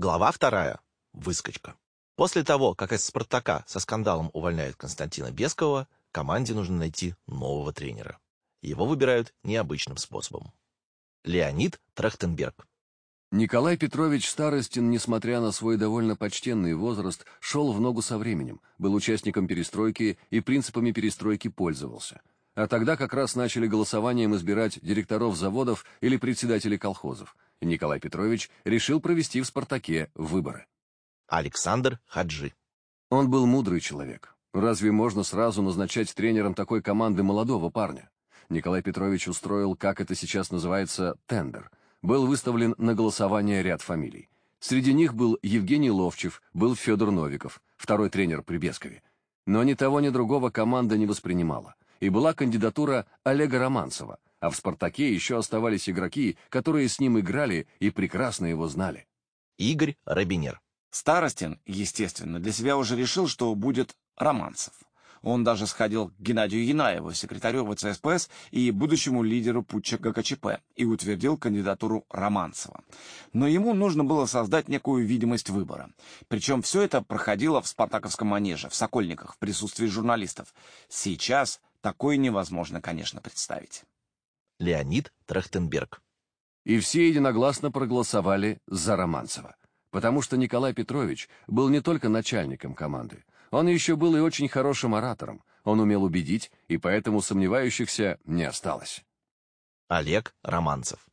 Глава вторая. Выскочка. После того, как из «Спартака» со скандалом увольняют Константина Бескова, команде нужно найти нового тренера. Его выбирают необычным способом. Леонид Трахтенберг. Николай Петрович Старостин, несмотря на свой довольно почтенный возраст, шел в ногу со временем, был участником перестройки и принципами перестройки пользовался. А тогда как раз начали голосованием избирать директоров заводов или председателей колхозов – Николай Петрович решил провести в «Спартаке» выборы. Александр Хаджи. Он был мудрый человек. Разве можно сразу назначать тренером такой команды молодого парня? Николай Петрович устроил, как это сейчас называется, тендер. Был выставлен на голосование ряд фамилий. Среди них был Евгений Ловчев, был Федор Новиков, второй тренер при Бескове. Но ни того, ни другого команда не воспринимала. И была кандидатура Олега Романцева, а в «Спартаке» еще оставались игроки, которые с ним играли и прекрасно его знали. Игорь Робинер. Старостин, естественно, для себя уже решил, что будет Романцев. Он даже сходил к Геннадию Янаеву, секретарю ВЦСПС и будущему лидеру путча ГКЧП, и утвердил кандидатуру Романцева. Но ему нужно было создать некую видимость выбора. Причем все это проходило в Спартаковском манеже, в Сокольниках, в присутствии журналистов. Сейчас такое невозможно, конечно, представить. Леонид Трахтенберг. И все единогласно проголосовали за Романцева, потому что Николай Петрович был не только начальником команды, он еще был и очень хорошим оратором, он умел убедить, и поэтому сомневающихся не осталось. Олег Романцев.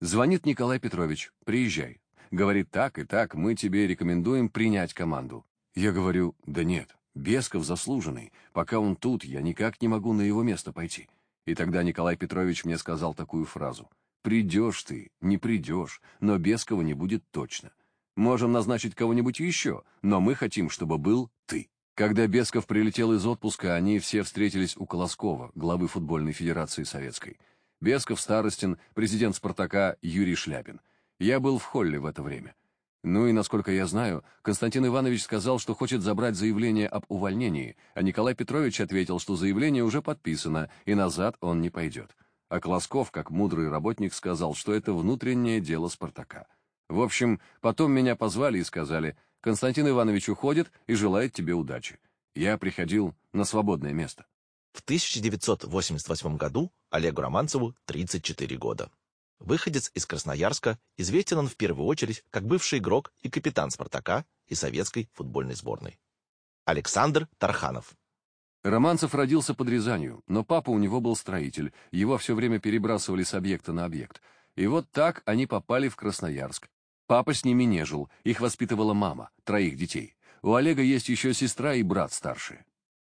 Звонит Николай Петрович, приезжай. Говорит, так и так, мы тебе рекомендуем принять команду. Я говорю, да нет, Бесков заслуженный, пока он тут, я никак не могу на его место пойти. И тогда Николай Петрович мне сказал такую фразу. «Придешь ты, не придешь, но Бескова не будет точно. Можем назначить кого-нибудь еще, но мы хотим, чтобы был ты». Когда Бесков прилетел из отпуска, они все встретились у Колоскова, главы футбольной федерации советской. Бесков, Старостин, президент «Спартака» Юрий Шляпин. Я был в холле в это время. Ну и, насколько я знаю, Константин Иванович сказал, что хочет забрать заявление об увольнении, а Николай Петрович ответил, что заявление уже подписано, и назад он не пойдет. А Колосков, как мудрый работник, сказал, что это внутреннее дело Спартака. В общем, потом меня позвали и сказали, Константин Иванович уходит и желает тебе удачи. Я приходил на свободное место. В 1988 году Олегу Романцеву 34 года. Выходец из Красноярска, известен он в первую очередь как бывший игрок и капитан «Спартака» и советской футбольной сборной. Александр Тарханов. Романцев родился под Рязанью, но папа у него был строитель, его все время перебрасывали с объекта на объект. И вот так они попали в Красноярск. Папа с ними не жил, их воспитывала мама, троих детей. У Олега есть еще сестра и брат старшие.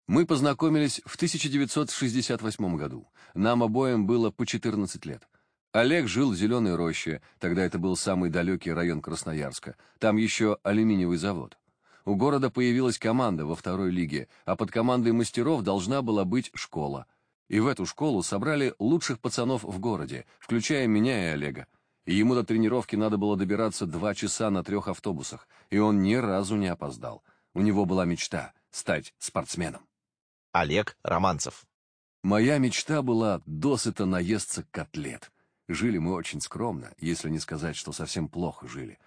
Мы познакомились в 1968 году. Нам обоим было по 14 лет. Олег жил в Зеленой роще, тогда это был самый далекий район Красноярска. Там еще алюминиевый завод. У города появилась команда во второй лиге, а под командой мастеров должна была быть школа. И в эту школу собрали лучших пацанов в городе, включая меня и Олега. И ему до тренировки надо было добираться два часа на трех автобусах, и он ни разу не опоздал. У него была мечта — стать спортсменом. Олег Романцев. Моя мечта была досыта наесться котлет. Жили мы очень скромно, если не сказать, что совсем плохо жили.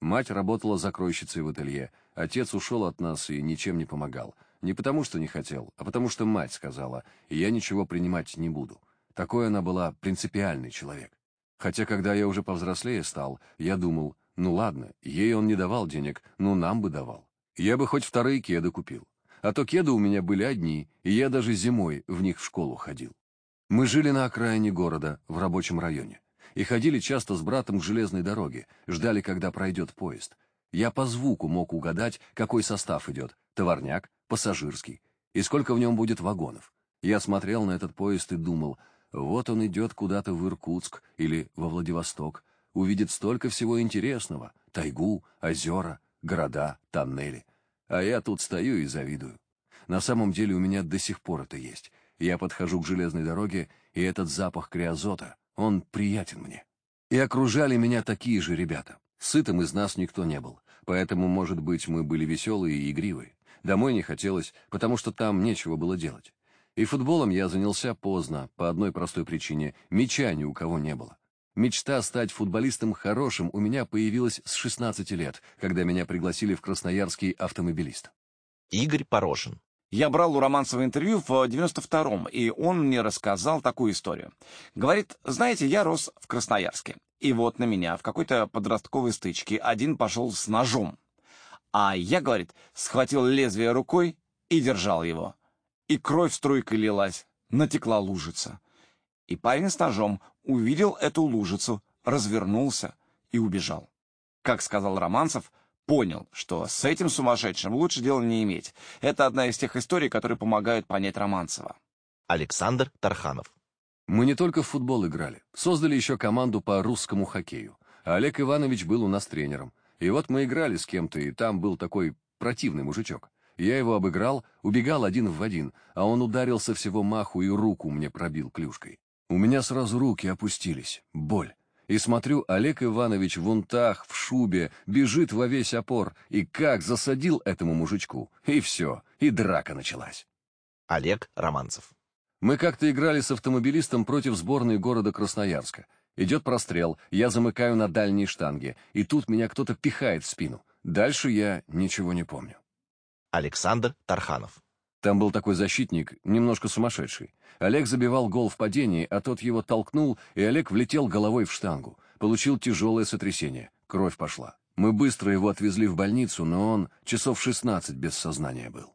Мать работала закройщицей в ателье, отец ушел от нас и ничем не помогал. Не потому, что не хотел, а потому, что мать сказала, я ничего принимать не буду. Такой она была принципиальный человек. Хотя, когда я уже повзрослее стал, я думал, ну ладно, ей он не давал денег, но нам бы давал. Я бы хоть вторые кеды купил. А то кеды у меня были одни, и я даже зимой в них в школу ходил. Мы жили на окраине города, в рабочем районе, и ходили часто с братом к железной дороге, ждали, когда пройдет поезд. Я по звуку мог угадать, какой состав идет — товарняк, пассажирский, и сколько в нем будет вагонов. Я смотрел на этот поезд и думал, вот он идет куда-то в Иркутск или во Владивосток, увидит столько всего интересного — тайгу, озера, города, тоннели. А я тут стою и завидую. На самом деле у меня до сих пор это есть. Я подхожу к железной дороге, и этот запах криозота, он приятен мне. И окружали меня такие же ребята. Сытым из нас никто не был, поэтому, может быть, мы были веселые и игривые. Домой не хотелось, потому что там нечего было делать. И футболом я занялся поздно, по одной простой причине — мяча ни у кого не было. Мечта стать футболистом хорошим у меня появилась с 16 лет, когда меня пригласили в Красноярский автомобилист. Игорь Порошин. Я брал у Романцева интервью в 92-м, и он мне рассказал такую историю. Говорит, знаете, я рос в Красноярске, и вот на меня в какой-то подростковой стычке один пошел с ножом. А я, говорит, схватил лезвие рукой и держал его. И кровь струйкой лилась, натекла лужица. И парень с ножом увидел эту лужицу, развернулся и убежал. Как сказал Романцев, понял, что с этим сумасшедшим лучше дела не иметь. Это одна из тех историй, которые помогают понять Романцева. Александр Тарханов. Мы не только в футбол играли, создали еще команду по русскому хоккею. Олег Иванович был у нас тренером. И вот мы играли с кем-то, и там был такой противный мужичок. Я его обыграл, убегал один в один, а он ударил со всего маху и руку мне пробил клюшкой. У меня сразу руки опустились. Боль. И смотрю, Олег Иванович в унтах, в шубе, бежит во весь опор, и как засадил этому мужичку. И все, и драка началась. Олег Романцев. Мы как-то играли с автомобилистом против сборной города Красноярска. Идет прострел, я замыкаю на дальней штанге, и тут меня кто-то пихает в спину. Дальше я ничего не помню. Александр Тарханов. Там был такой защитник, немножко сумасшедший. Олег забивал гол в падении, а тот его толкнул, и Олег влетел головой в штангу. Получил тяжелое сотрясение. Кровь пошла. Мы быстро его отвезли в больницу, но он часов 16 без сознания был.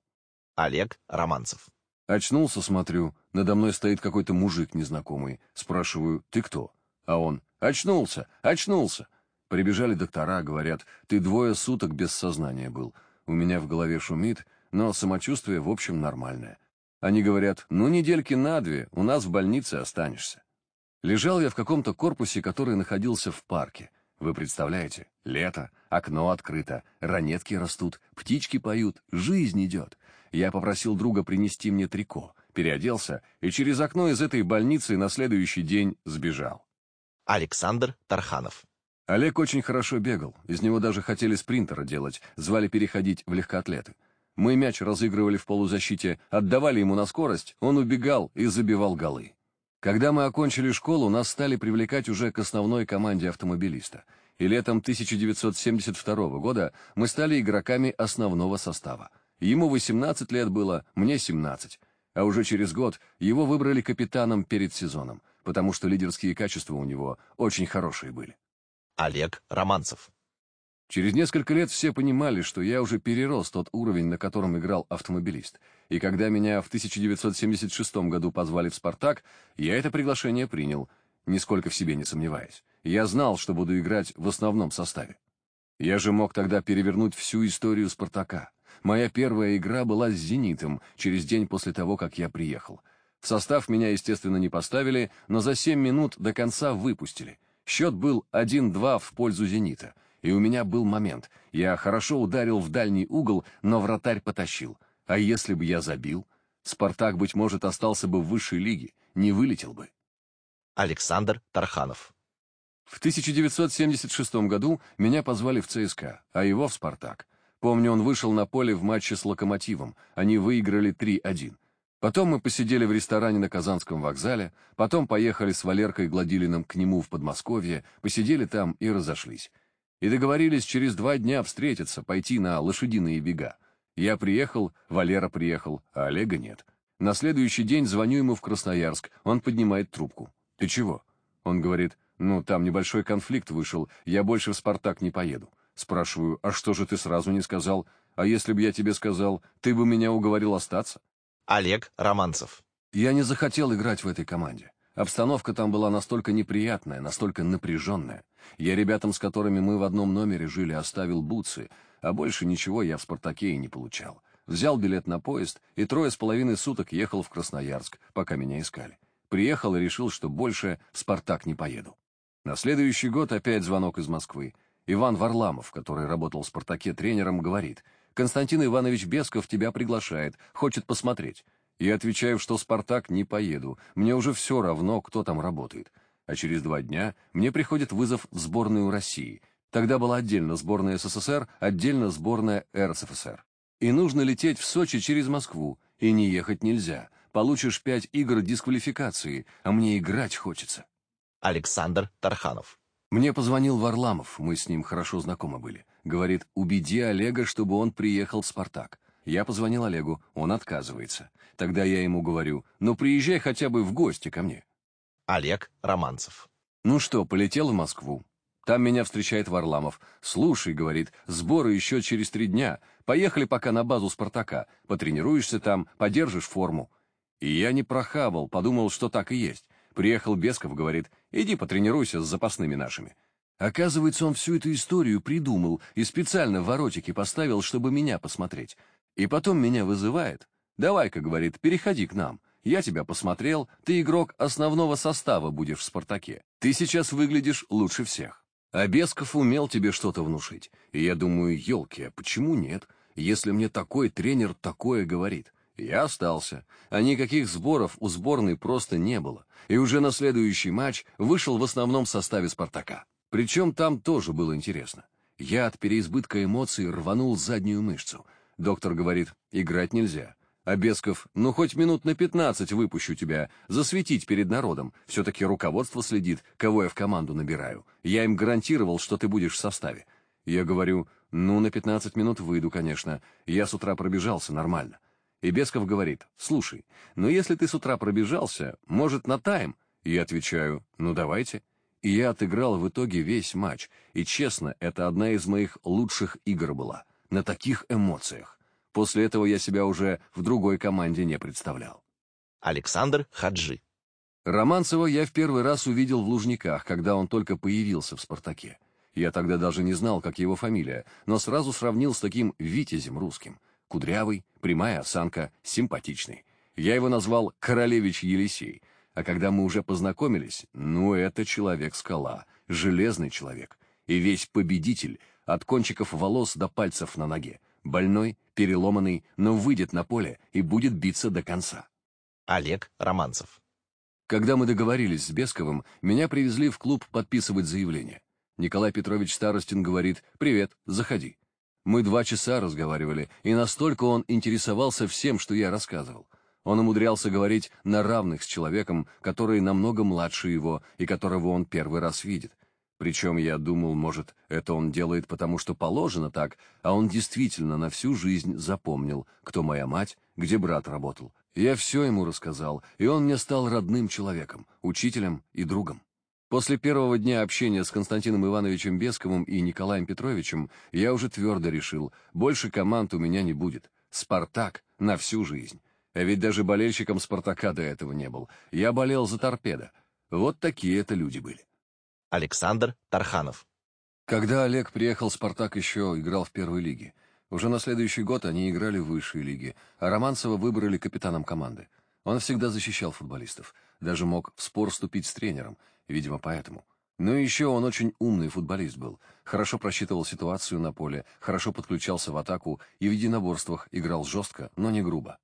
Олег Романцев. Очнулся, смотрю, надо мной стоит какой-то мужик незнакомый. Спрашиваю, ты кто? А он, очнулся, очнулся. Прибежали доктора, говорят, ты двое суток без сознания был. У меня в голове шумит, но самочувствие, в общем, нормальное. Они говорят, ну, недельки на две, у нас в больнице останешься. Лежал я в каком-то корпусе, который находился в парке. Вы представляете, лето, окно открыто, ранетки растут, птички поют, жизнь идет. Я попросил друга принести мне трико, переоделся и через окно из этой больницы на следующий день сбежал. Александр Тарханов. Олег очень хорошо бегал, из него даже хотели спринтера делать, звали переходить в легкоатлеты. Мы мяч разыгрывали в полузащите, отдавали ему на скорость, он убегал и забивал голы. Когда мы окончили школу, нас стали привлекать уже к основной команде автомобилиста. И летом 1972 года мы стали игроками основного состава. Ему 18 лет было, мне 17. А уже через год его выбрали капитаном перед сезоном, потому что лидерские качества у него очень хорошие были. Олег Романцев. Через несколько лет все понимали, что я уже перерос тот уровень, на котором играл автомобилист. И когда меня в 1976 году позвали в «Спартак», я это приглашение принял, нисколько в себе не сомневаясь. Я знал, что буду играть в основном составе. Я же мог тогда перевернуть всю историю «Спартака». Моя первая игра была с «Зенитом» через день после того, как я приехал. В состав меня, естественно, не поставили, но за 7 минут до конца выпустили. Счет был 1-2 в пользу «Зенита». И у меня был момент. Я хорошо ударил в дальний угол, но вратарь потащил. А если бы я забил? Спартак, быть может, остался бы в высшей лиге, не вылетел бы. Александр Тарханов. В 1976 году меня позвали в ЦСКА, а его в «Спартак». Помню, он вышел на поле в матче с «Локомотивом». Они выиграли 3-1. Потом мы посидели в ресторане на Казанском вокзале, потом поехали с Валеркой Гладилиным к нему в Подмосковье, посидели там и разошлись и договорились через два дня встретиться, пойти на лошадиные бега. Я приехал, Валера приехал, а Олега нет. На следующий день звоню ему в Красноярск, он поднимает трубку. «Ты чего?» Он говорит, «Ну, там небольшой конфликт вышел, я больше в «Спартак» не поеду». Спрашиваю, «А что же ты сразу не сказал? А если бы я тебе сказал, ты бы меня уговорил остаться?» Олег Романцев. Я не захотел играть в этой команде. Обстановка там была настолько неприятная, настолько напряженная. Я ребятам, с которыми мы в одном номере жили, оставил бутсы, а больше ничего я в «Спартаке» и не получал. Взял билет на поезд и трое с половиной суток ехал в Красноярск, пока меня искали. Приехал и решил, что больше в «Спартак» не поеду. На следующий год опять звонок из Москвы. Иван Варламов, который работал в «Спартаке» тренером, говорит, «Константин Иванович Бесков тебя приглашает, хочет посмотреть». Я отвечаю, что «Спартак» не поеду, мне уже все равно, кто там работает а через два дня мне приходит вызов в сборную России. Тогда была отдельно сборная СССР, отдельно сборная РСФСР. И нужно лететь в Сочи через Москву, и не ехать нельзя. Получишь пять игр дисквалификации, а мне играть хочется. Александр Тарханов. Мне позвонил Варламов, мы с ним хорошо знакомы были. Говорит, убеди Олега, чтобы он приехал в «Спартак». Я позвонил Олегу, он отказывается. Тогда я ему говорю, ну приезжай хотя бы в гости ко мне. Олег Романцев. Ну что, полетел в Москву. Там меня встречает Варламов. «Слушай», — говорит, — «сборы еще через три дня. Поехали пока на базу «Спартака». Потренируешься там, подержишь форму». И я не прохавал, подумал, что так и есть. Приехал Бесков, говорит, «Иди потренируйся с запасными нашими». Оказывается, он всю эту историю придумал и специально в воротике поставил, чтобы меня посмотреть. И потом меня вызывает. «Давай-ка», — говорит, — «переходи к нам». Я тебя посмотрел, ты игрок основного состава будешь в «Спартаке». Ты сейчас выглядишь лучше всех. А Бесков умел тебе что-то внушить. И я думаю, елки, а почему нет? Если мне такой тренер такое говорит. Я остался, а никаких сборов у сборной просто не было. И уже на следующий матч вышел в основном составе «Спартака». Причем там тоже было интересно. Я от переизбытка эмоций рванул заднюю мышцу. Доктор говорит, играть нельзя. А Бесков, ну хоть минут на пятнадцать выпущу тебя, засветить перед народом. Все-таки руководство следит, кого я в команду набираю. Я им гарантировал, что ты будешь в составе. Я говорю, ну на пятнадцать минут выйду, конечно. Я с утра пробежался нормально. И Бесков говорит, слушай, ну если ты с утра пробежался, может на тайм? Я отвечаю, ну давайте. И я отыграл в итоге весь матч. И честно, это одна из моих лучших игр была. На таких эмоциях. После этого я себя уже в другой команде не представлял. Александр Хаджи. Романцева я в первый раз увидел в Лужниках, когда он только появился в «Спартаке». Я тогда даже не знал, как его фамилия, но сразу сравнил с таким витязем русским. Кудрявый, прямая осанка, симпатичный. Я его назвал Королевич Елисей. А когда мы уже познакомились, ну это человек-скала, железный человек. И весь победитель, от кончиков волос до пальцев на ноге. Больной, переломанный, но выйдет на поле и будет биться до конца. Олег Романцев. Когда мы договорились с Бесковым, меня привезли в клуб подписывать заявление. Николай Петрович Старостин говорит «Привет, заходи». Мы два часа разговаривали, и настолько он интересовался всем, что я рассказывал. Он умудрялся говорить на равных с человеком, который намного младше его и которого он первый раз видит. Причем я думал, может, это он делает потому, что положено так, а он действительно на всю жизнь запомнил, кто моя мать, где брат работал. Я все ему рассказал, и он мне стал родным человеком, учителем и другом. После первого дня общения с Константином Ивановичем Бесковым и Николаем Петровичем я уже твердо решил, больше команд у меня не будет. «Спартак» на всю жизнь. А ведь даже болельщиком «Спартака» до этого не был. Я болел за торпедо. Вот такие это люди были. Александр Тарханов. Когда Олег приехал, «Спартак» еще играл в первой лиге. Уже на следующий год они играли в высшей лиге, а Романцева выбрали капитаном команды. Он всегда защищал футболистов, даже мог в спор вступить с тренером, видимо, поэтому. Но еще он очень умный футболист был, хорошо просчитывал ситуацию на поле, хорошо подключался в атаку и в единоборствах играл жестко, но не грубо.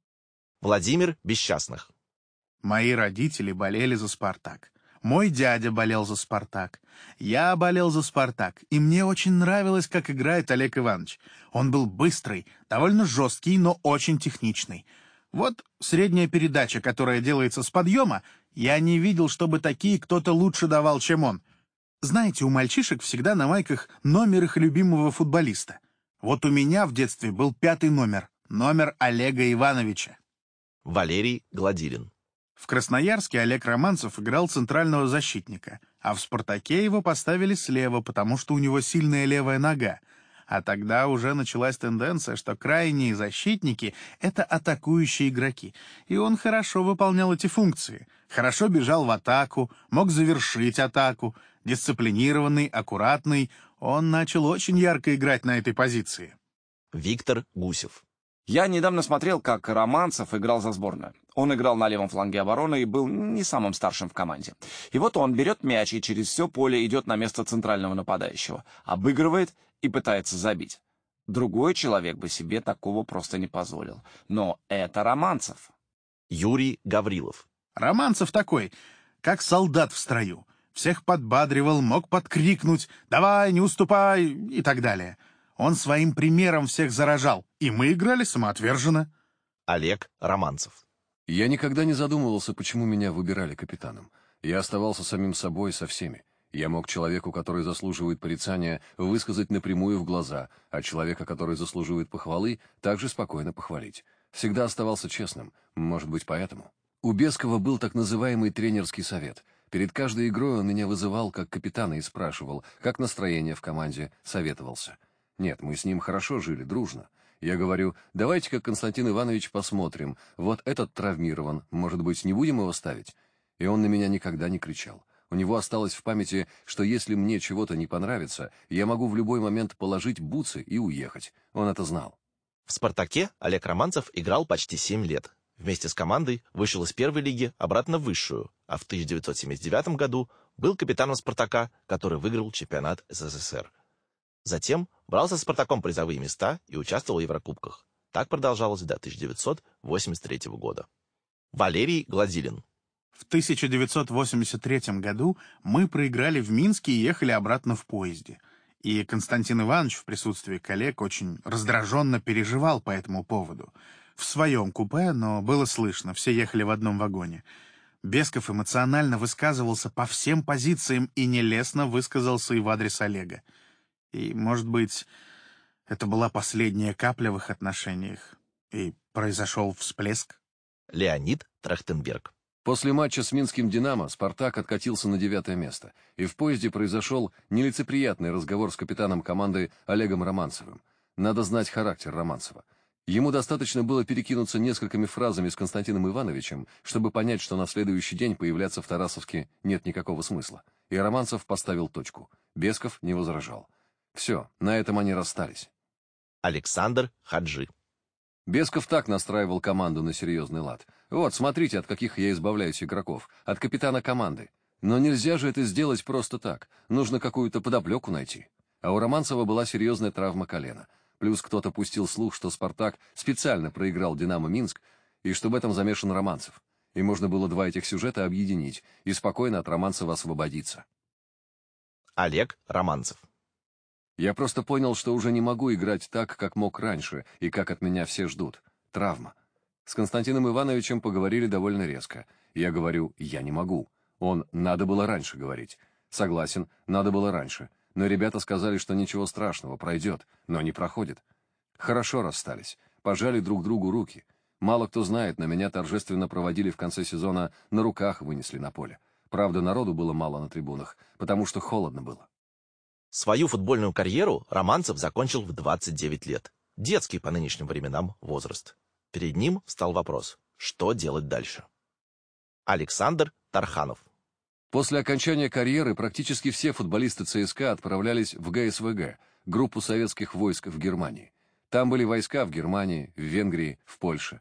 Владимир Бесчастных. Мои родители болели за «Спартак». Мой дядя болел за «Спартак». Я болел за «Спартак», и мне очень нравилось, как играет Олег Иванович. Он был быстрый, довольно жесткий, но очень техничный. Вот средняя передача, которая делается с подъема, я не видел, чтобы такие кто-то лучше давал, чем он. Знаете, у мальчишек всегда на майках номер их любимого футболиста. Вот у меня в детстве был пятый номер, номер Олега Ивановича. Валерий Гладилин. В Красноярске Олег Романцев играл центрального защитника, а в «Спартаке» его поставили слева, потому что у него сильная левая нога. А тогда уже началась тенденция, что крайние защитники — это атакующие игроки, и он хорошо выполнял эти функции. Хорошо бежал в атаку, мог завершить атаку. Дисциплинированный, аккуратный, он начал очень ярко играть на этой позиции. Виктор Гусев. Я недавно смотрел, как Романцев играл за сборную. Он играл на левом фланге обороны и был не самым старшим в команде. И вот он берет мяч и через все поле идет на место центрального нападающего, обыгрывает и пытается забить. Другой человек бы себе такого просто не позволил. Но это Романцев. Юрий Гаврилов. Романцев такой, как солдат в строю. Всех подбадривал, мог подкрикнуть «давай, не уступай» и так далее. Он своим примером всех заражал, и мы играли самоотверженно. Олег Романцев. Я никогда не задумывался, почему меня выбирали капитаном. Я оставался самим собой со всеми. Я мог человеку, который заслуживает порицания, высказать напрямую в глаза, а человека, который заслуживает похвалы, также спокойно похвалить. Всегда оставался честным, может быть, поэтому. У Бескова был так называемый тренерский совет. Перед каждой игрой он меня вызывал как капитана и спрашивал, как настроение в команде, советовался. Нет, мы с ним хорошо жили, дружно. Я говорю, давайте-ка, Константин Иванович, посмотрим. Вот этот травмирован, может быть, не будем его ставить? И он на меня никогда не кричал. У него осталось в памяти, что если мне чего-то не понравится, я могу в любой момент положить бутсы и уехать. Он это знал. В «Спартаке» Олег Романцев играл почти 7 лет. Вместе с командой вышел из первой лиги обратно в высшую, а в 1979 году был капитаном «Спартака», который выиграл чемпионат СССР. Затем брался с «Спартаком» призовые места и участвовал в Еврокубках. Так продолжалось до 1983 года. Валерий Гладилин в 1983 году мы проиграли в Минске и ехали обратно в поезде. И Константин Иванович в присутствии коллег очень раздраженно переживал по этому поводу. В своем купе, но было слышно, все ехали в одном вагоне. Бесков эмоционально высказывался по всем позициям и нелестно высказался и в адрес Олега. И, может быть, это была последняя капля в их отношениях, и произошел всплеск? Леонид Трахтенберг После матча с Минским «Динамо» «Спартак» откатился на девятое место, и в поезде произошел нелицеприятный разговор с капитаном команды Олегом Романцевым. Надо знать характер Романцева. Ему достаточно было перекинуться несколькими фразами с Константином Ивановичем, чтобы понять, что на следующий день появляться в Тарасовске нет никакого смысла. И Романцев поставил точку. Бесков не возражал. Все, на этом они расстались. Александр Хаджи Бесков так настраивал команду на серьезный лад. Вот, смотрите, от каких я избавляюсь игроков. От капитана команды. Но нельзя же это сделать просто так. Нужно какую-то подоплеку найти. А у Романцева была серьезная травма колена. Плюс кто-то пустил слух, что «Спартак» специально проиграл «Динамо Минск», и что в этом замешан Романцев. И можно было два этих сюжета объединить и спокойно от Романцева освободиться. Олег Романцев я просто понял, что уже не могу играть так, как мог раньше, и как от меня все ждут. Травма. С Константином Ивановичем поговорили довольно резко. Я говорю, я не могу. Он, надо было раньше говорить. Согласен, надо было раньше. Но ребята сказали, что ничего страшного, пройдет, но не проходит. Хорошо расстались. Пожали друг другу руки. Мало кто знает, но меня торжественно проводили в конце сезона, на руках вынесли на поле. Правда, народу было мало на трибунах, потому что холодно было. Свою футбольную карьеру Романцев закончил в 29 лет. Детский по нынешним временам возраст. Перед ним встал вопрос, что делать дальше. Александр Тарханов После окончания карьеры практически все футболисты ЦСКА отправлялись в ГСВГ, группу советских войск в Германии. Там были войска в Германии, в Венгрии, в Польше.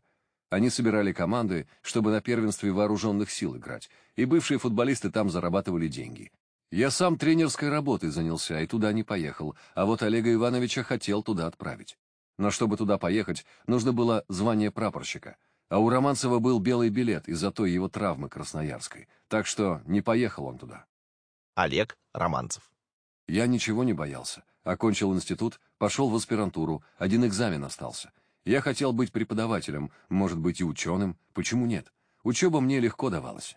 Они собирали команды, чтобы на первенстве вооруженных сил играть, и бывшие футболисты там зарабатывали деньги. Я сам тренерской работой занялся и туда не поехал, а вот Олега Ивановича хотел туда отправить. Но чтобы туда поехать, нужно было звание прапорщика. А у Романцева был белый билет из-за той его травмы красноярской. Так что не поехал он туда. Олег Романцев. Я ничего не боялся. Окончил институт, пошел в аспирантуру, один экзамен остался. Я хотел быть преподавателем, может быть и ученым, почему нет? Учеба мне легко давалась.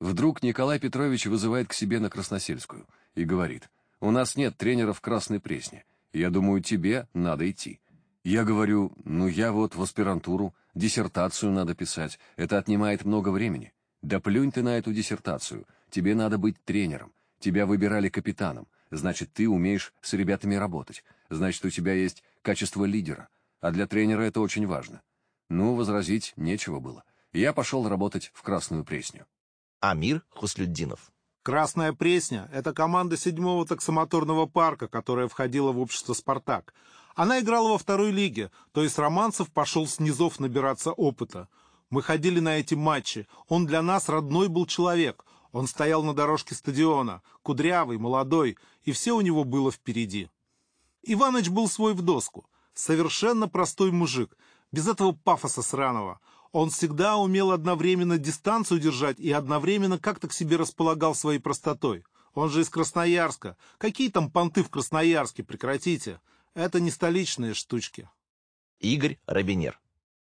Вдруг Николай Петрович вызывает к себе на Красносельскую и говорит, «У нас нет тренера в Красной Пресне. Я думаю, тебе надо идти». Я говорю, «Ну, я вот в аспирантуру, диссертацию надо писать, это отнимает много времени». «Да плюнь ты на эту диссертацию, тебе надо быть тренером, тебя выбирали капитаном, значит, ты умеешь с ребятами работать, значит, у тебя есть качество лидера, а для тренера это очень важно». Ну, возразить нечего было. Я пошел работать в Красную Пресню. Амир Хуслюддинов. «Красная Пресня» — это команда седьмого таксомоторного парка, которая входила в общество «Спартак». Она играла во второй лиге, то есть Романцев пошел с низов набираться опыта. Мы ходили на эти матчи. Он для нас родной был человек. Он стоял на дорожке стадиона, кудрявый, молодой, и все у него было впереди. Иваныч был свой в доску. Совершенно простой мужик, без этого пафоса сраного. Он всегда умел одновременно дистанцию держать и одновременно как-то к себе располагал своей простотой. Он же из Красноярска. Какие там понты в Красноярске, прекратите. Это не столичные штучки. Игорь Робинер.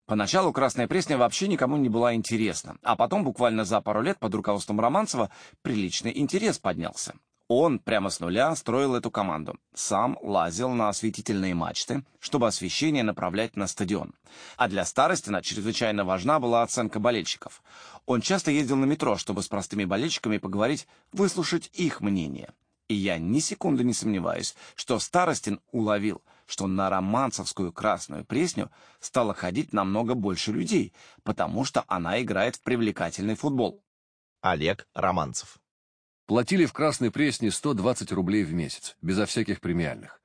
Поначалу «Красная пресня» вообще никому не была интересна, а потом, буквально за пару лет под руководством Романцева, приличный интерес поднялся. Он прямо с нуля строил эту команду. Сам лазил на осветительные мачты, чтобы освещение направлять на стадион. А для Старостина чрезвычайно важна была оценка болельщиков. Он часто ездил на метро, чтобы с простыми болельщиками поговорить, выслушать их мнение. И я ни секунды не сомневаюсь, что Старостин уловил, что на романцевскую красную пресню стало ходить намного больше людей, потому что она играет в привлекательный футбол. Олег Романцев Платили в Красной Пресне 120 рублей в месяц, безо всяких премиальных.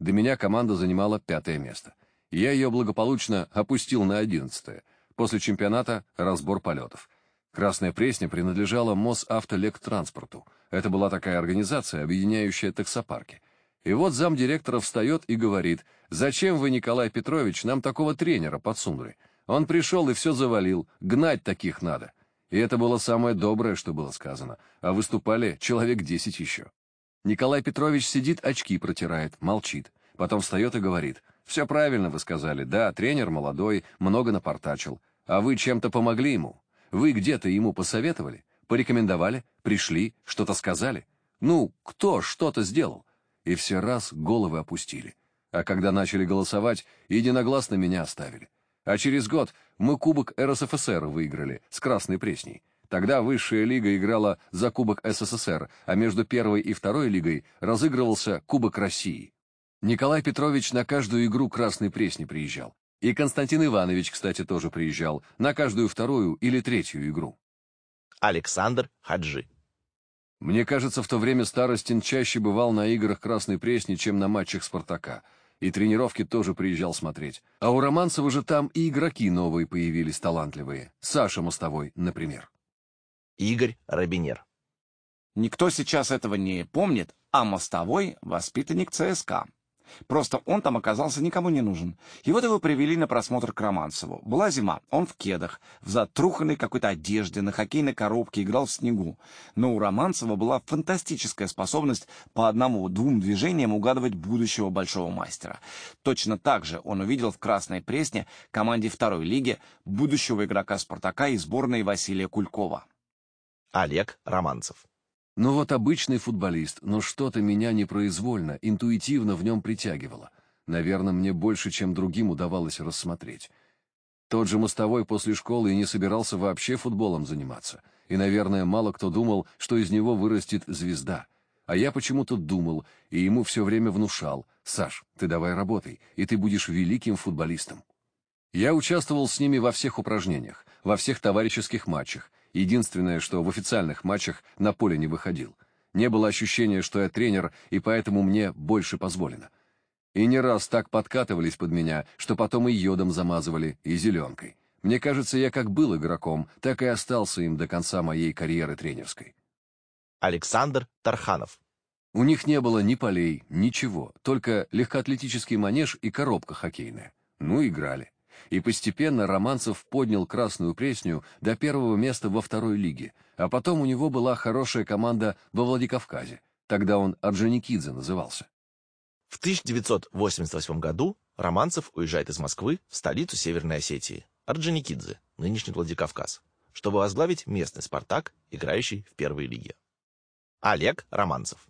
До меня команда занимала пятое место. Я ее благополучно опустил на одиннадцатое. После чемпионата разбор полетов. Красная Пресня принадлежала Мосавтолектранспорту. Это была такая организация, объединяющая таксопарки. И вот замдиректора встает и говорит, «Зачем вы, Николай Петрович, нам такого тренера подсунули? Он пришел и все завалил, гнать таких надо». И это было самое доброе, что было сказано, а выступали человек десять еще. Николай Петрович сидит, очки протирает, молчит, потом встает и говорит, «Все правильно вы сказали, да, тренер молодой, много напортачил, а вы чем-то помогли ему? Вы где-то ему посоветовали, порекомендовали, пришли, что-то сказали? Ну, кто что-то сделал?» И все раз головы опустили. А когда начали голосовать, единогласно меня оставили. А через год мы Кубок РСФСР выиграли с Красной Пресней. Тогда высшая лига играла за Кубок СССР, а между первой и второй лигой разыгрывался Кубок России. Николай Петрович на каждую игру Красной Пресни приезжал. И Константин Иванович, кстати, тоже приезжал на каждую вторую или третью игру. Александр Хаджи Мне кажется, в то время Старостин чаще бывал на играх Красной Пресни, чем на матчах Спартака и тренировки тоже приезжал смотреть. А у Романцева же там и игроки новые появились талантливые. Саша Мостовой, например. Игорь Робинер. Никто сейчас этого не помнит, а Мостовой — воспитанник ЦСКА. Просто он там оказался никому не нужен. И вот его привели на просмотр к Романцеву. Была зима, он в кедах, в затруханной какой-то одежде, на хоккейной коробке, играл в снегу. Но у Романцева была фантастическая способность по одному-двум движениям угадывать будущего большого мастера. Точно так же он увидел в Красной Пресне команде второй лиги будущего игрока «Спартака» и сборной Василия Кулькова. Олег Романцев ну вот обычный футболист, но что-то меня непроизвольно, интуитивно в нем притягивало. Наверное, мне больше, чем другим удавалось рассмотреть. Тот же Мостовой после школы и не собирался вообще футболом заниматься. И, наверное, мало кто думал, что из него вырастет звезда. А я почему-то думал, и ему все время внушал, «Саш, ты давай работай, и ты будешь великим футболистом». Я участвовал с ними во всех упражнениях, во всех товарищеских матчах, Единственное, что в официальных матчах на поле не выходил. Не было ощущения, что я тренер, и поэтому мне больше позволено. И не раз так подкатывались под меня, что потом и йодом замазывали, и зеленкой. Мне кажется, я как был игроком, так и остался им до конца моей карьеры тренерской. Александр Тарханов У них не было ни полей, ничего, только легкоатлетический манеж и коробка хоккейная. Ну, играли и постепенно Романцев поднял Красную Пресню до первого места во второй лиге, а потом у него была хорошая команда во Владикавказе, тогда он Орджоникидзе назывался. В 1988 году Романцев уезжает из Москвы в столицу Северной Осетии, Орджоникидзе, нынешний Владикавказ, чтобы возглавить местный «Спартак», играющий в первой лиге. Олег Романцев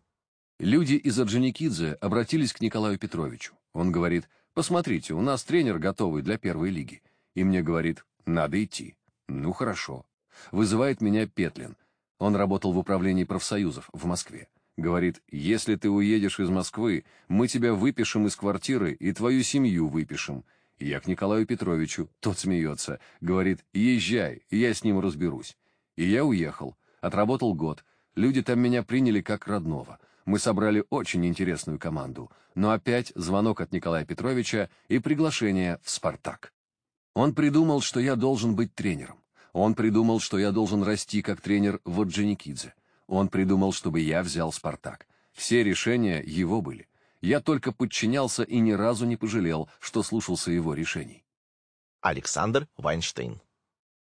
Люди из Орджоникидзе обратились к Николаю Петровичу. Он говорит, Посмотрите, у нас тренер готовый для первой лиги. И мне говорит, надо идти. Ну, хорошо. Вызывает меня Петлин. Он работал в управлении профсоюзов в Москве. Говорит, если ты уедешь из Москвы, мы тебя выпишем из квартиры и твою семью выпишем. Я к Николаю Петровичу, тот смеется. Говорит, езжай, я с ним разберусь. И я уехал. Отработал год. Люди там меня приняли как родного. Мы собрали очень интересную команду, но опять звонок от Николая Петровича и приглашение в «Спартак». Он придумал, что я должен быть тренером. Он придумал, что я должен расти как тренер в Орджоникидзе. Он придумал, чтобы я взял «Спартак». Все решения его были. Я только подчинялся и ни разу не пожалел, что слушался его решений. Александр Вайнштейн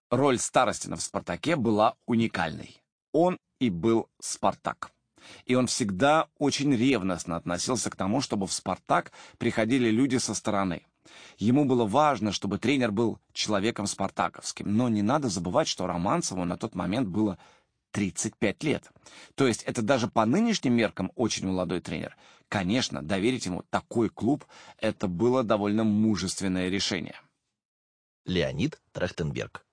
Роль Старостина в «Спартаке» была уникальной. Он и был «Спартак». И он всегда очень ревностно относился к тому, чтобы в «Спартак» приходили люди со стороны. Ему было важно, чтобы тренер был человеком спартаковским, но не надо забывать, что Романцеву на тот момент было 35 лет. То есть это даже по нынешним меркам очень молодой тренер. Конечно, доверить ему такой клуб — это было довольно мужественное решение. Леонид Трахтенберг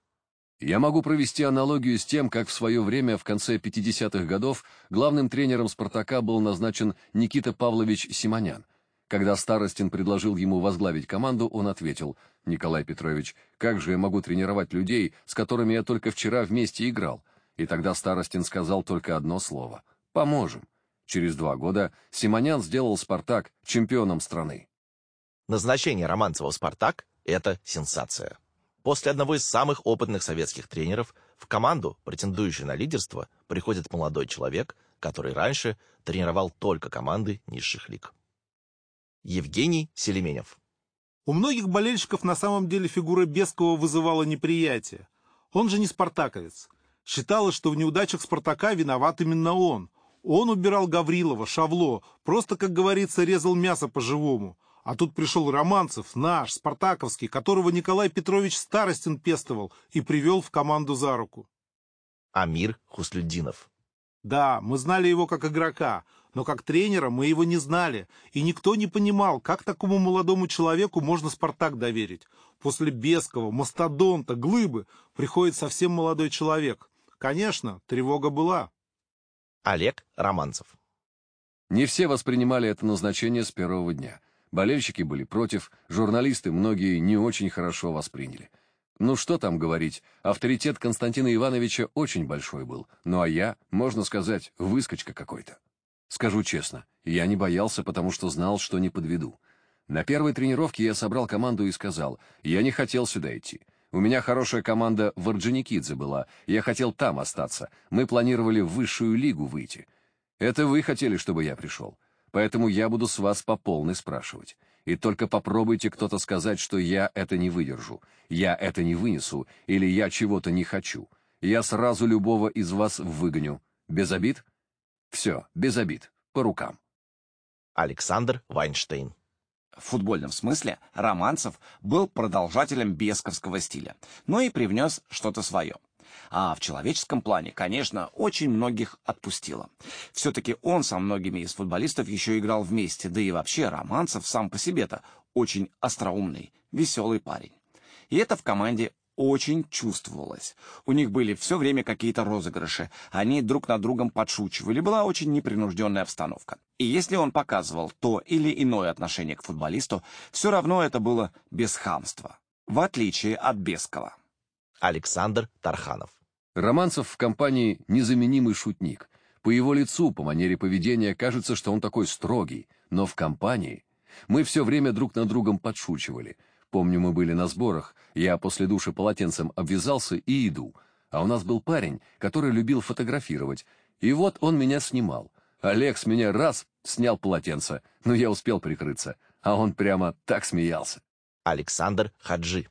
я могу провести аналогию с тем, как в свое время, в конце 50-х годов, главным тренером «Спартака» был назначен Никита Павлович Симонян. Когда Старостин предложил ему возглавить команду, он ответил, «Николай Петрович, как же я могу тренировать людей, с которыми я только вчера вместе играл?» И тогда Старостин сказал только одно слово «Поможем». Через два года Симонян сделал «Спартак» чемпионом страны. Назначение Романцева в «Спартак» — это сенсация. После одного из самых опытных советских тренеров в команду, претендующую на лидерство, приходит молодой человек, который раньше тренировал только команды низших лиг. Евгений Селеменев У многих болельщиков на самом деле фигура Бескова вызывала неприятие. Он же не спартаковец. Считалось, что в неудачах Спартака виноват именно он. Он убирал Гаврилова, Шавло, просто, как говорится, резал мясо по-живому. А тут пришел Романцев, наш, спартаковский, которого Николай Петрович Старостин пестовал и привел в команду за руку. Амир Хуслюдинов. Да, мы знали его как игрока, но как тренера мы его не знали, и никто не понимал, как такому молодому человеку можно «Спартак» доверить. После Бескова, Мастодонта, Глыбы приходит совсем молодой человек. Конечно, тревога была. Олег Романцев. Не все воспринимали это назначение с первого дня. Болельщики были против, журналисты многие не очень хорошо восприняли. Ну что там говорить, авторитет Константина Ивановича очень большой был, ну а я, можно сказать, выскочка какой-то. Скажу честно, я не боялся, потому что знал, что не подведу. На первой тренировке я собрал команду и сказал, я не хотел сюда идти. У меня хорошая команда в Орджоникидзе была, я хотел там остаться. Мы планировали в высшую лигу выйти. Это вы хотели, чтобы я пришел. Поэтому я буду с вас по полной спрашивать. И только попробуйте кто-то сказать, что я это не выдержу, я это не вынесу или я чего-то не хочу. Я сразу любого из вас выгоню. Без обид? Все, без обид. По рукам. Александр Вайнштейн. В футбольном смысле Романцев был продолжателем бесковского стиля, но и привнес что-то свое. А в человеческом плане, конечно, очень многих отпустило. Все-таки он со многими из футболистов еще играл вместе, да и вообще Романцев сам по себе-то очень остроумный, веселый парень. И это в команде очень чувствовалось. У них были все время какие-то розыгрыши, они друг над другом подшучивали, была очень непринужденная обстановка. И если он показывал то или иное отношение к футболисту, все равно это было без хамства, в отличие от Бескова. Александр Тарханов. Романцев в компании незаменимый шутник. По его лицу, по манере поведения кажется, что он такой строгий, но в компании мы все время друг над другом подшучивали. Помню, мы были на сборах, я после души полотенцем обвязался и иду, а у нас был парень, который любил фотографировать, и вот он меня снимал. Олег с меня раз снял полотенце, но я успел прикрыться, а он прямо так смеялся. Александр Хаджи.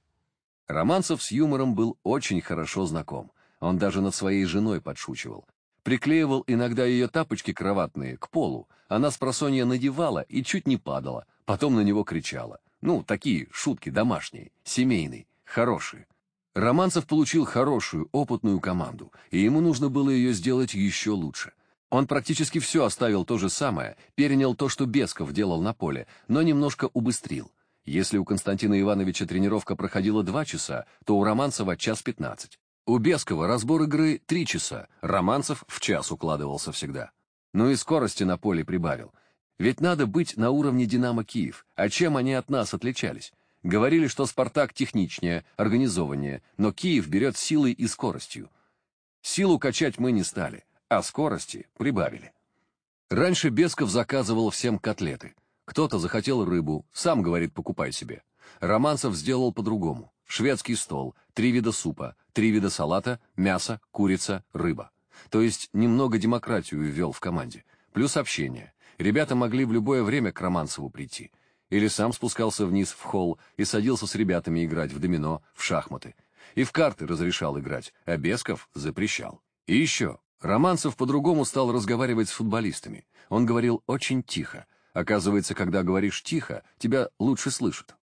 Романцев с юмором был очень хорошо знаком. Он даже над своей женой подшучивал. Приклеивал иногда ее тапочки кроватные к полу. Она с просонья надевала и чуть не падала. Потом на него кричала. Ну, такие шутки домашние, семейные, хорошие. Романцев получил хорошую, опытную команду, и ему нужно было ее сделать еще лучше. Он практически все оставил то же самое, перенял то, что Бесков делал на поле, но немножко убыстрил. Если у Константина Ивановича тренировка проходила два часа, то у Романцева час пятнадцать. У Бескова разбор игры три часа, Романцев в час укладывался всегда. Ну и скорости на поле прибавил. Ведь надо быть на уровне «Динамо Киев», а чем они от нас отличались? Говорили, что «Спартак» техничнее, организованнее, но Киев берет силой и скоростью. Силу качать мы не стали, а скорости прибавили. Раньше Бесков заказывал всем котлеты — кто-то захотел рыбу, сам говорит, покупай себе. Романцев сделал по-другому. Шведский стол, три вида супа, три вида салата, мясо, курица, рыба. То есть немного демократию ввел в команде. Плюс общение. Ребята могли в любое время к Романцеву прийти. Или сам спускался вниз в холл и садился с ребятами играть в домино, в шахматы. И в карты разрешал играть, а Бесков запрещал. И еще. Романцев по-другому стал разговаривать с футболистами. Он говорил очень тихо, Оказывается, когда говоришь тихо, тебя лучше слышат.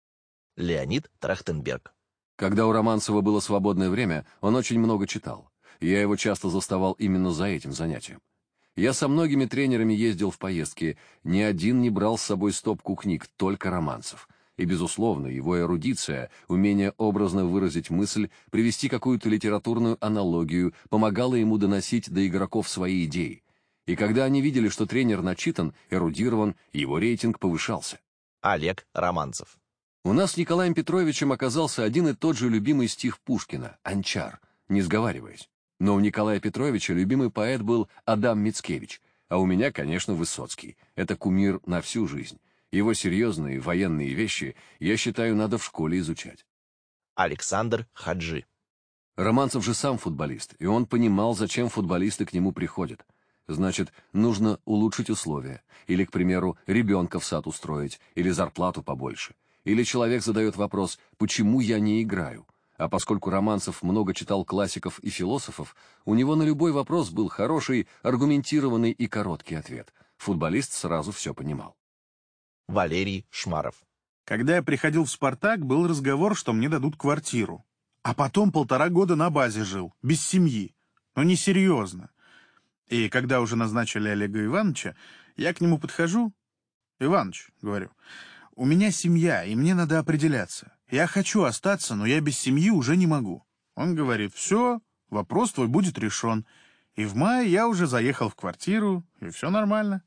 Леонид Трахтенберг. Когда у Романцева было свободное время, он очень много читал. Я его часто заставал именно за этим занятием. Я со многими тренерами ездил в поездки, ни один не брал с собой стопку книг, только Романцев. И, безусловно, его эрудиция, умение образно выразить мысль, привести какую-то литературную аналогию, помогала ему доносить до игроков свои идеи. И когда они видели, что тренер начитан, эрудирован, его рейтинг повышался. Олег Романцев. У нас с Николаем Петровичем оказался один и тот же любимый стих Пушкина «Анчар», не сговариваясь. Но у Николая Петровича любимый поэт был Адам Мицкевич, а у меня, конечно, Высоцкий. Это кумир на всю жизнь. Его серьезные военные вещи, я считаю, надо в школе изучать. Александр Хаджи. Романцев же сам футболист, и он понимал, зачем футболисты к нему приходят. Значит, нужно улучшить условия, или, к примеру, ребенка в сад устроить, или зарплату побольше. Или человек задает вопрос «почему я не играю?». А поскольку Романцев много читал классиков и философов, у него на любой вопрос был хороший, аргументированный и короткий ответ. Футболист сразу все понимал. Валерий Шмаров. Когда я приходил в «Спартак», был разговор, что мне дадут квартиру. А потом полтора года на базе жил, без семьи. Но несерьезно. И когда уже назначили Олега Ивановича, я к нему подхожу. «Иваныч», — говорю, — у меня семья, и мне надо определяться. Я хочу остаться, но я без семьи уже не могу. Он говорит, все, вопрос твой будет решен. И в мае я уже заехал в квартиру, и все нормально.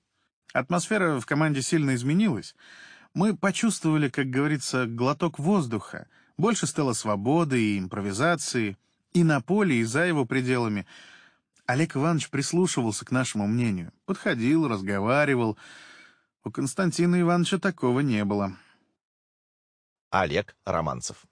Атмосфера в команде сильно изменилась. Мы почувствовали, как говорится, глоток воздуха. Больше стало свободы и импровизации. И на поле, и за его пределами. Олег Иванович прислушивался к нашему мнению. Подходил, разговаривал, у Константина Ивановича такого не было. Олег Романцев.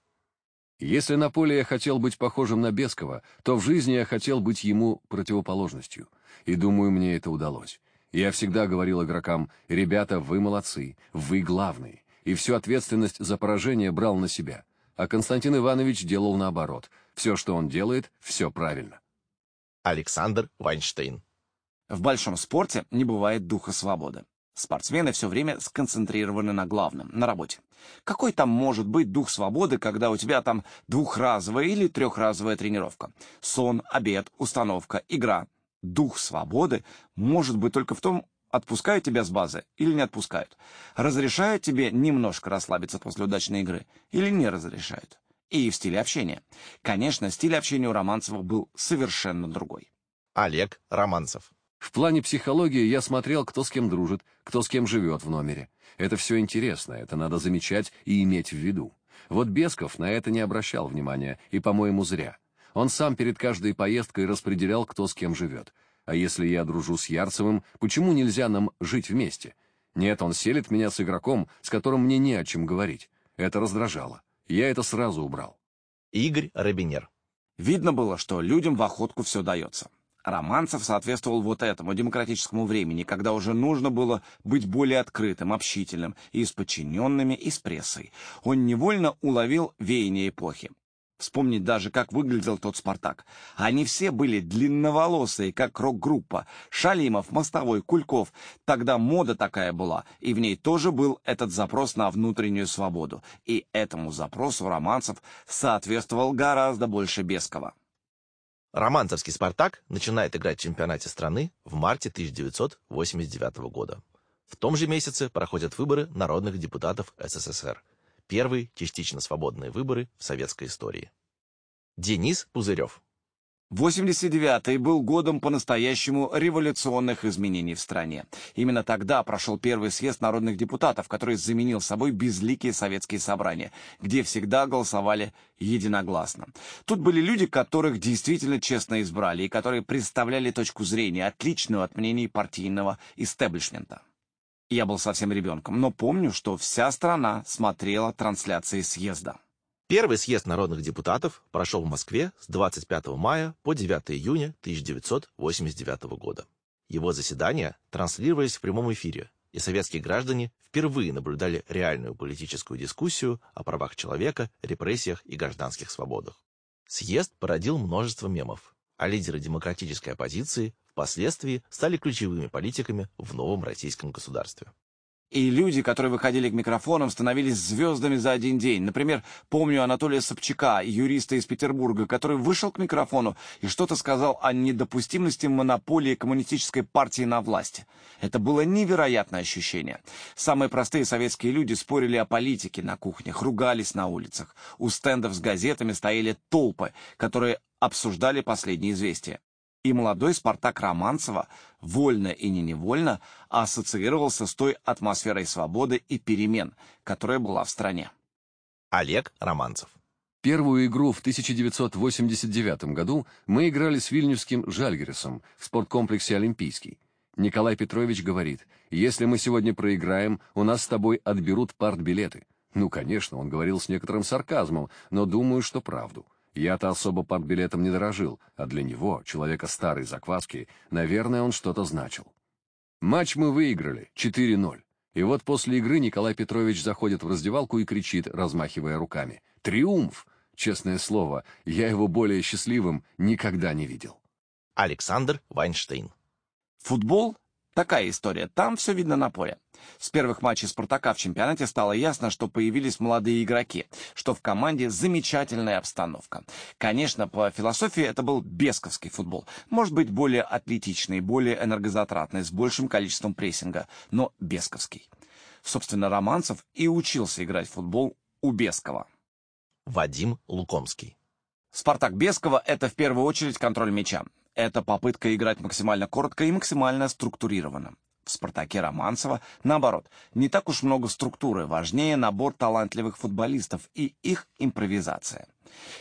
Если на поле я хотел быть похожим на Бескова, то в жизни я хотел быть ему противоположностью. И думаю, мне это удалось. Я всегда говорил игрокам, ребята, вы молодцы, вы главные. И всю ответственность за поражение брал на себя. А Константин Иванович делал наоборот. Все, что он делает, все правильно. Александр Вайнштейн. В большом спорте не бывает духа свободы. Спортсмены все время сконцентрированы на главном, на работе. Какой там может быть дух свободы, когда у тебя там двухразовая или трехразовая тренировка? Сон, обед, установка, игра. Дух свободы может быть только в том, отпускают тебя с базы или не отпускают. Разрешают тебе немножко расслабиться после удачной игры или не разрешают. И в стиле общения. Конечно, стиль общения у Романцева был совершенно другой. Олег Романцев. В плане психологии я смотрел, кто с кем дружит, кто с кем живет в номере. Это все интересно, это надо замечать и иметь в виду. Вот Бесков на это не обращал внимания, и, по-моему, зря. Он сам перед каждой поездкой распределял, кто с кем живет. А если я дружу с Ярцевым, почему нельзя нам жить вместе? Нет, он селит меня с игроком, с которым мне не о чем говорить. Это раздражало. Я это сразу убрал. Игорь Робинер. Видно было, что людям в охотку все дается. Романцев соответствовал вот этому демократическому времени, когда уже нужно было быть более открытым, общительным и с подчиненными, и с прессой. Он невольно уловил веяние эпохи. Вспомнить даже, как выглядел тот «Спартак». Они все были длинноволосые, как рок-группа. Шалимов, Мостовой, Кульков. Тогда мода такая была, и в ней тоже был этот запрос на внутреннюю свободу. И этому запросу Романцев соответствовал гораздо больше Бескова. Романцевский «Спартак» начинает играть в чемпионате страны в марте 1989 года. В том же месяце проходят выборы народных депутатов СССР. Первые частично свободные выборы в советской истории. Денис Пузырев. 89-й был годом по-настоящему революционных изменений в стране. Именно тогда прошел первый съезд народных депутатов, который заменил собой безликие советские собрания, где всегда голосовали единогласно. Тут были люди, которых действительно честно избрали и которые представляли точку зрения, отличную от мнений партийного истеблишмента. Я был совсем ребенком, но помню, что вся страна смотрела трансляции съезда. Первый съезд народных депутатов прошел в Москве с 25 мая по 9 июня 1989 года. Его заседания транслировались в прямом эфире, и советские граждане впервые наблюдали реальную политическую дискуссию о правах человека, репрессиях и гражданских свободах. Съезд породил множество мемов, а лидеры демократической оппозиции впоследствии стали ключевыми политиками в новом российском государстве. И люди, которые выходили к микрофонам, становились звездами за один день. Например, помню Анатолия Собчака, юриста из Петербурга, который вышел к микрофону и что-то сказал о недопустимости монополии коммунистической партии на власти. Это было невероятное ощущение. Самые простые советские люди спорили о политике на кухнях, ругались на улицах. У стендов с газетами стояли толпы, которые обсуждали последние известия и молодой Спартак Романцева вольно и не невольно ассоциировался с той атмосферой свободы и перемен, которая была в стране. Олег Романцев. Первую игру в 1989 году мы играли с вильнюсским Жальгересом в спорткомплексе «Олимпийский». Николай Петрович говорит, если мы сегодня проиграем, у нас с тобой отберут партбилеты. Ну, конечно, он говорил с некоторым сарказмом, но думаю, что правду. Я-то особо партбилетом не дорожил, а для него, человека старой закваски, наверное, он что-то значил. Матч мы выиграли 4:0. И вот после игры Николай Петрович заходит в раздевалку и кричит, размахивая руками: "Триумф!" Честное слово, я его более счастливым никогда не видел. Александр Вайнштейн. Футбол Такая история. Там все видно на поле. С первых матчей «Спартака» в чемпионате стало ясно, что появились молодые игроки, что в команде замечательная обстановка. Конечно, по философии это был бесковский футбол. Может быть, более атлетичный, более энергозатратный, с большим количеством прессинга, но бесковский. Собственно, Романцев и учился играть в футбол у Бескова. Вадим Лукомский. «Спартак» Бескова — это в первую очередь контроль мяча. Это попытка играть максимально коротко и максимально структурированно. В «Спартаке» Романцева, наоборот, не так уж много структуры, важнее набор талантливых футболистов и их импровизация.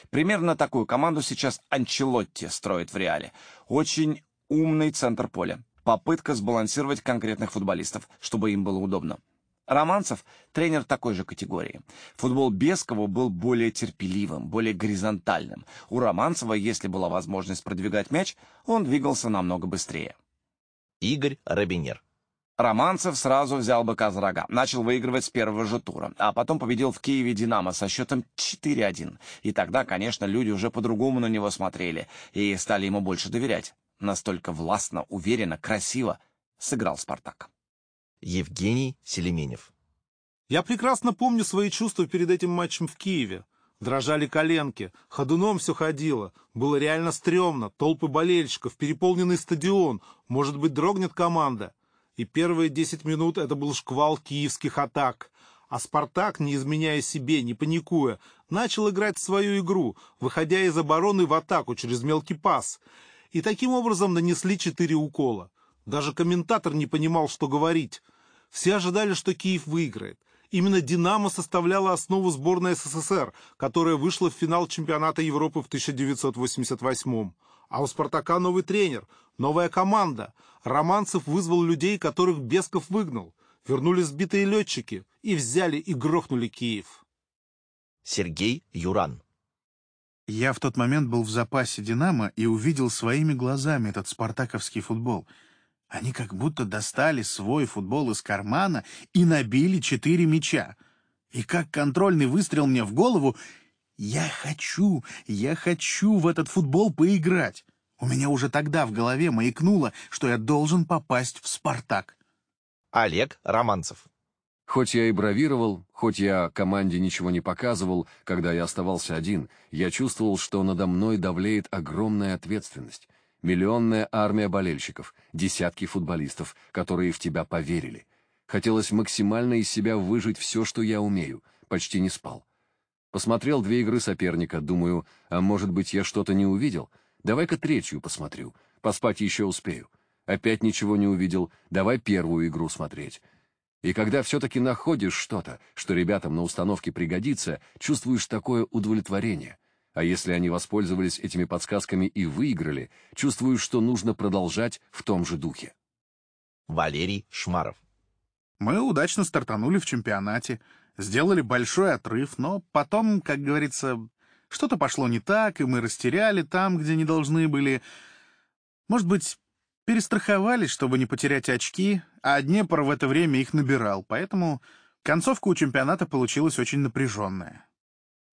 Примерно такую команду сейчас Анчелотти строит в Реале. Очень умный центр поля. Попытка сбалансировать конкретных футболистов, чтобы им было удобно. Романцев — тренер такой же категории. Футбол Бескова был более терпеливым, более горизонтальным. У Романцева, если была возможность продвигать мяч, он двигался намного быстрее. Игорь Робинер. Романцев сразу взял быка за рога, начал выигрывать с первого же тура, а потом победил в Киеве «Динамо» со счетом 4-1. И тогда, конечно, люди уже по-другому на него смотрели и стали ему больше доверять. Настолько властно, уверенно, красиво сыграл «Спартак». Евгений Селеменев. Я прекрасно помню свои чувства перед этим матчем в Киеве. Дрожали коленки, ходуном все ходило. Было реально стрёмно, толпы болельщиков, переполненный стадион. Может быть, дрогнет команда. И первые десять минут это был шквал киевских атак. А «Спартак», не изменяя себе, не паникуя, начал играть свою игру, выходя из обороны в атаку через мелкий пас. И таким образом нанесли четыре укола. Даже комментатор не понимал, что говорить. Все ожидали, что Киев выиграет. Именно «Динамо» составляла основу сборной СССР, которая вышла в финал чемпионата Европы в 1988 А у «Спартака» новый тренер, новая команда. Романцев вызвал людей, которых Бесков выгнал. Вернулись сбитые летчики и взяли и грохнули Киев. Сергей Юран. Я в тот момент был в запасе «Динамо» и увидел своими глазами этот спартаковский футбол — они как будто достали свой футбол из кармана и набили четыре мяча. И как контрольный выстрел мне в голову, я хочу, я хочу в этот футбол поиграть. У меня уже тогда в голове маякнуло, что я должен попасть в «Спартак». Олег Романцев. Хоть я и бравировал, хоть я команде ничего не показывал, когда я оставался один, я чувствовал, что надо мной давлеет огромная ответственность. Миллионная армия болельщиков, десятки футболистов, которые в тебя поверили. Хотелось максимально из себя выжить все, что я умею. Почти не спал. Посмотрел две игры соперника, думаю, а может быть, я что-то не увидел? Давай-ка третью посмотрю. Поспать еще успею. Опять ничего не увидел. Давай первую игру смотреть. И когда все-таки находишь что-то, что ребятам на установке пригодится, чувствуешь такое удовлетворение. А если они воспользовались этими подсказками и выиграли, чувствую, что нужно продолжать в том же духе. Валерий Шмаров. Мы удачно стартанули в чемпионате, сделали большой отрыв, но потом, как говорится, что-то пошло не так, и мы растеряли там, где не должны были. Может быть, перестраховались, чтобы не потерять очки, а Днепр в это время их набирал, поэтому концовка у чемпионата получилась очень напряженная.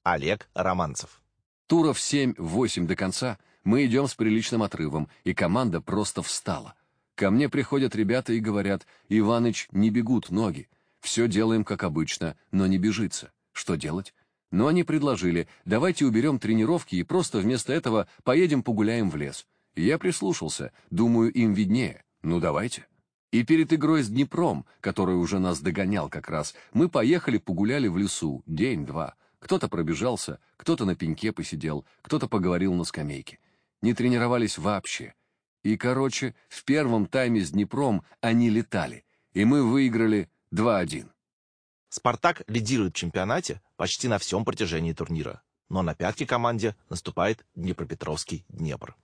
Олег Романцев. Туров 7-8 до конца, мы идем с приличным отрывом, и команда просто встала. Ко мне приходят ребята и говорят, «Иваныч, не бегут ноги». Все делаем как обычно, но не бежится. Что делать? Но они предложили, давайте уберем тренировки и просто вместо этого поедем погуляем в лес. Я прислушался, думаю, им виднее. Ну давайте. И перед игрой с Днепром, который уже нас догонял как раз, мы поехали погуляли в лесу, день-два. Кто-то пробежался, кто-то на пеньке посидел, кто-то поговорил на скамейке. Не тренировались вообще. И, короче, в первом тайме с Днепром они летали, и мы выиграли 2-1. «Спартак» лидирует в чемпионате почти на всем протяжении турнира, но на пятки команде наступает Днепропетровский Днепр.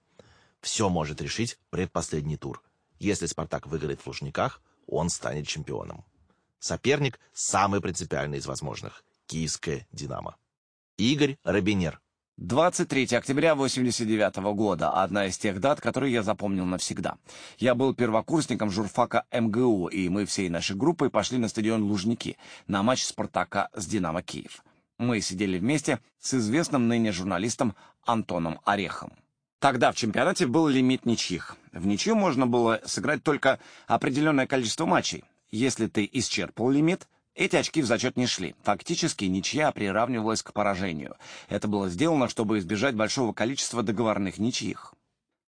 Все может решить предпоследний тур. Если «Спартак» выиграет в Лужниках, он станет чемпионом. Соперник самый принципиальный из возможных – киевская «Динамо». Игорь Робинер. 23 октября 89 года. Одна из тех дат, которые я запомнил навсегда. Я был первокурсником журфака МГУ, и мы всей нашей группой пошли на стадион Лужники на матч «Спартака» с «Динамо Киев». Мы сидели вместе с известным ныне журналистом Антоном Орехом. Тогда в чемпионате был лимит ничьих. В ничью можно было сыграть только определенное количество матчей. Если ты исчерпал лимит, эти очки в зачет не шли. Фактически ничья приравнивалась к поражению. Это было сделано, чтобы избежать большого количества договорных ничьих.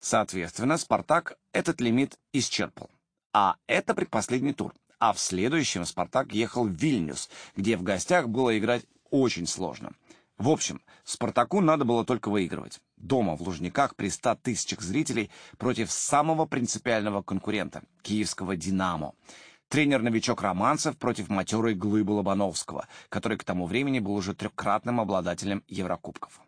Соответственно, «Спартак» этот лимит исчерпал. А это предпоследний тур. А в следующем «Спартак» ехал в Вильнюс, где в гостях было играть очень сложно. В общем, «Спартаку» надо было только выигрывать. Дома в Лужниках при 100 тысячах зрителей против самого принципиального конкурента — киевского «Динамо». Тренер-новичок Романцев против матерой Глыбы Лобановского, который к тому времени был уже трехкратным обладателем Еврокубков.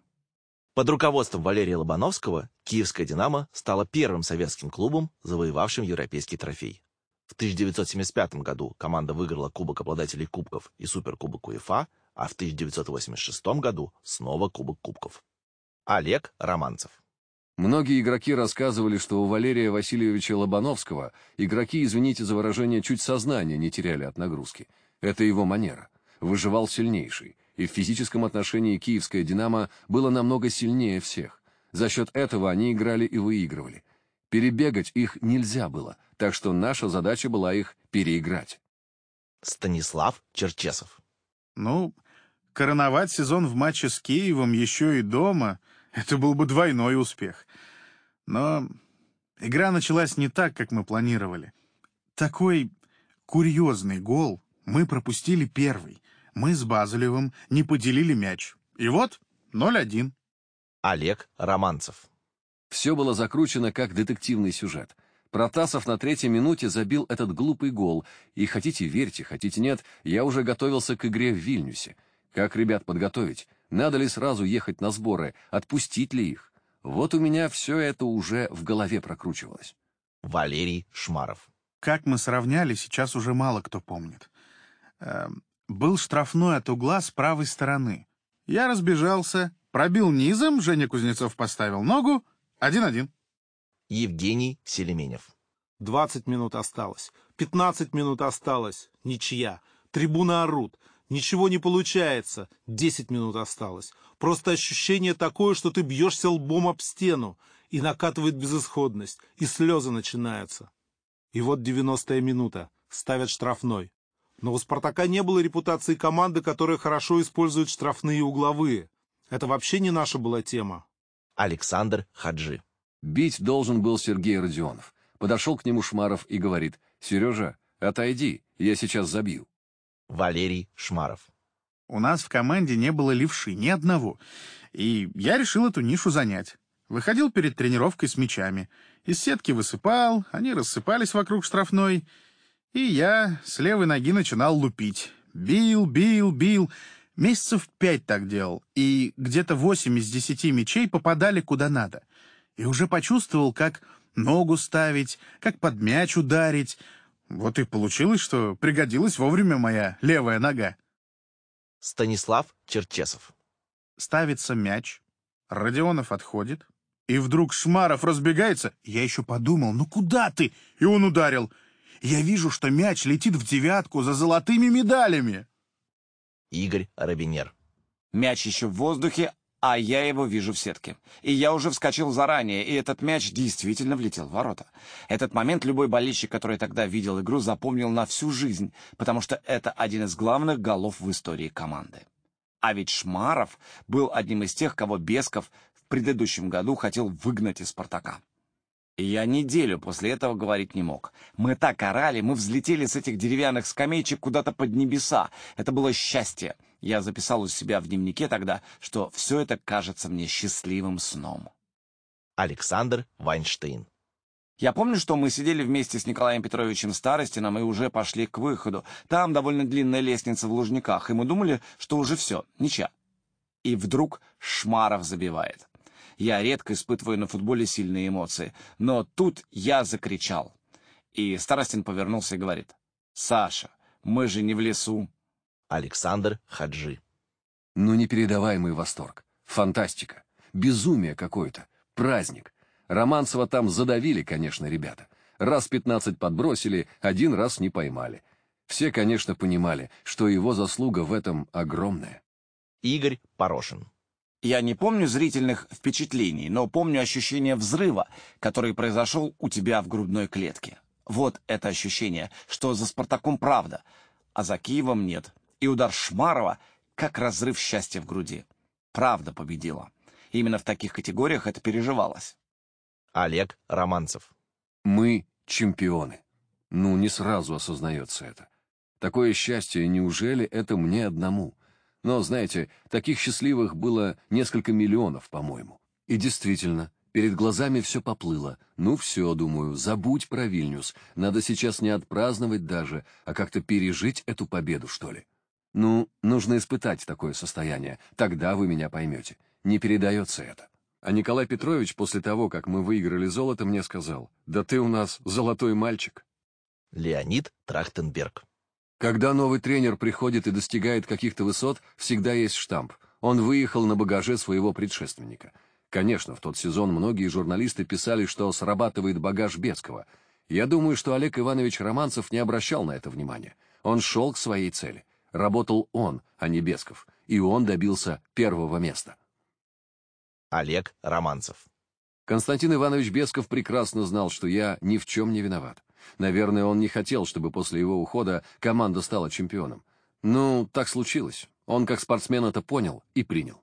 Под руководством Валерия Лобановского киевская «Динамо» стала первым советским клубом, завоевавшим европейский трофей. В 1975 году команда выиграла Кубок обладателей кубков и Суперкубок УЕФА, а в 1986 году снова Кубок кубков. Олег Романцев Многие игроки рассказывали, что у Валерия Васильевича Лобановского игроки, извините за выражение, чуть сознание не теряли от нагрузки. Это его манера. Выживал сильнейший, и в физическом отношении киевская «Динамо» было намного сильнее всех. За счет этого они играли и выигрывали. Перебегать их нельзя было, так что наша задача была их переиграть. Станислав Черчесов Ну, короновать сезон в матче с Киевом еще и дома — это был бы двойной успех. Но игра началась не так, как мы планировали. Такой курьезный гол мы пропустили первый. Мы с Базелевым не поделили мяч. И вот 0-1. Олег Романцев. Все было закручено как детективный сюжет. Протасов на третьей минуте забил этот глупый гол, и хотите верьте, хотите нет, я уже готовился к игре в Вильнюсе. Как ребят подготовить? Надо ли сразу ехать на сборы? Отпустить ли их? Вот у меня все это уже в голове прокручивалось. Валерий Шмаров. Как мы сравняли, сейчас уже мало кто помнит. Э, был штрафной от угла с правой стороны. Я разбежался, пробил низом, Женя Кузнецов поставил ногу. Один-один. Евгений Селеменев. 20 минут осталось. 15 минут осталось. Ничья. Трибуна орут. Ничего не получается. Десять минут осталось. Просто ощущение такое, что ты бьешься лбом об стену, и накатывает безысходность, и слезы начинаются. И вот девяностая минута. Ставят штрафной. Но у «Спартака» не было репутации команды, которая хорошо использует штрафные угловые. Это вообще не наша была тема. Александр Хаджи. Бить должен был Сергей Родионов. Подошел к нему Шмаров и говорит, «Сережа, отойди, я сейчас забью». Валерий Шмаров. У нас в команде не было левши, ни одного. И я решил эту нишу занять. Выходил перед тренировкой с мячами. Из сетки высыпал, они рассыпались вокруг штрафной. И я с левой ноги начинал лупить. Бил, бил, бил. Месяцев пять так делал. И где-то восемь из десяти мячей попадали куда надо. И уже почувствовал, как ногу ставить, как под мяч ударить. Вот и получилось, что пригодилась вовремя моя левая нога. Станислав Черчесов. Ставится мяч, Родионов отходит, и вдруг Шмаров разбегается. Я еще подумал, ну куда ты? И он ударил. Я вижу, что мяч летит в девятку за золотыми медалями. Игорь Робинер. Мяч еще в воздухе, а я его вижу в сетке. И я уже вскочил заранее, и этот мяч действительно влетел в ворота. Этот момент любой болельщик, который тогда видел игру, запомнил на всю жизнь, потому что это один из главных голов в истории команды. А ведь Шмаров был одним из тех, кого Бесков в предыдущем году хотел выгнать из «Спартака». И я неделю после этого говорить не мог. Мы так орали, мы взлетели с этих деревянных скамеечек куда-то под небеса. Это было счастье. Я записал у себя в дневнике тогда, что все это кажется мне счастливым сном. Александр Вайнштейн. Я помню, что мы сидели вместе с Николаем Петровичем Старостином и уже пошли к выходу. Там довольно длинная лестница в Лужниках, и мы думали, что уже все, ничья. И вдруг Шмаров забивает. Я редко испытываю на футболе сильные эмоции, но тут я закричал. И Старостин повернулся и говорит, «Саша, мы же не в лесу, Александр Хаджи. Ну, непередаваемый восторг. Фантастика. Безумие какое-то. Праздник. Романцева там задавили, конечно, ребята. Раз пятнадцать подбросили, один раз не поймали. Все, конечно, понимали, что его заслуга в этом огромная. Игорь Порошин. Я не помню зрительных впечатлений, но помню ощущение взрыва, который произошел у тебя в грудной клетке. Вот это ощущение, что за «Спартаком» правда, а за Киевом нет и удар Шмарова как разрыв счастья в груди. Правда победила. Именно в таких категориях это переживалось. Олег Романцев. Мы чемпионы. Ну, не сразу осознается это. Такое счастье, неужели это мне одному? Но, знаете, таких счастливых было несколько миллионов, по-моему. И действительно, перед глазами все поплыло. Ну все, думаю, забудь про Вильнюс. Надо сейчас не отпраздновать даже, а как-то пережить эту победу, что ли. Ну, нужно испытать такое состояние, тогда вы меня поймете. Не передается это. А Николай Петрович после того, как мы выиграли золото, мне сказал, «Да ты у нас золотой мальчик». Леонид Трахтенберг. Когда новый тренер приходит и достигает каких-то высот, всегда есть штамп. Он выехал на багаже своего предшественника. Конечно, в тот сезон многие журналисты писали, что срабатывает багаж Бецкого. Я думаю, что Олег Иванович Романцев не обращал на это внимания. Он шел к своей цели. Работал он, а не Бесков, и он добился первого места. Олег Романцев. Константин Иванович Бесков прекрасно знал, что я ни в чем не виноват. Наверное, он не хотел, чтобы после его ухода команда стала чемпионом. Ну, так случилось. Он как спортсмен это понял и принял.